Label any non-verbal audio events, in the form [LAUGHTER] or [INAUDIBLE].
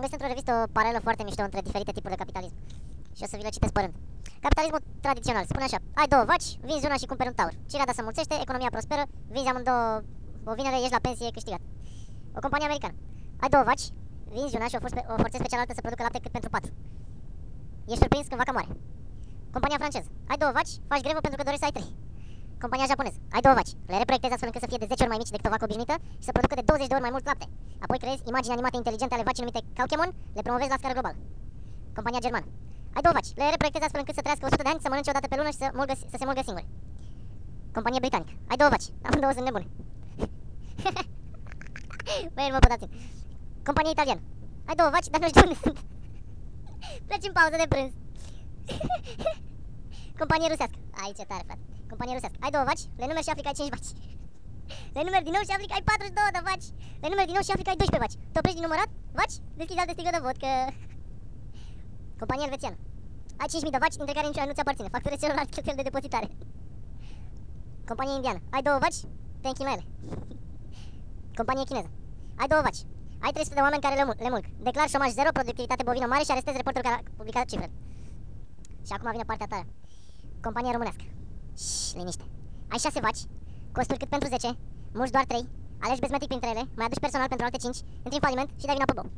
Am găsit într-o revistă o paralelă foarte mișto între diferite tipuri de capitalism. Și o să vi le citesc părând. Capitalismul tradițional spune așa. Ai două vaci, vinzi una și cumperi un taur. Cirada se mulțește, economia prosperă, vinzi amândouă o vinere, ești la pensie, câștigat. O companie americană. Ai două vaci, vinzi una și o, forțe, o forțezi pe cealaltă să producă lapte cât pentru patru. Ești surprins când vaca moare. Compania franceză. Ai două vaci, faci grevă pentru că dorești să ai trei. Compania japoneză. Ai două vaci. Le reproiectezi astfel încât să fie de 10 ori mai mici decât o vacă obișnuită și să producă de 20 de ori mai mult lapte. Apoi creezi imagini animate inteligente ale vacii numite Cauchemon, le promovezi la scară globală. Compania germană. Ai două vaci. Le reproiectezi astfel încât să trăiască 100 de ani, să mănânce o dată pe lună și să, mulgă, să se mulgă singure. Companie britanică. Ai două vaci. Amândouă sunt nebune. [LAUGHS] Băi, mă potați Companie italiană. Ai două vaci, dar nu știu unde sunt. [LAUGHS] Pleci în pauză de prânz. [LAUGHS] Companie rusească. Aici ce tare, frate. Companie rusească. Ai două vaci, le numeri și afli că ai 5 vaci. [LAUGHS] Le numeri din nou și afli că ai 42 de vaci. Le numeri din nou și afli că ai 12 vaci. Te oprești din numărat? Vaci? Deschizi alte sticlă de vodcă. [LAUGHS] Companie elvețiană. Ai 5.000 de vaci, dintre care niciuna nu ți aparține. Facturezi celorlalți cheltuieli de depozitare. [LAUGHS] Companie indiană. Ai două vaci? Te închin la ele. Companie chineză. Ai două vaci. Ai 300 de oameni care le, mul- le mulg. Declar șomaj zero, productivitate bovină mare și arestezi reporterul care a publicat cifrele. Și acum vine partea ta. Compania românească. Șș, liniște. Ai 6 vaci, costuri cât pentru 10, mulți doar 3, alegi bezmetic printre ele, mai aduci personal pentru alte 5, intri în faliment și dai vina pe bou.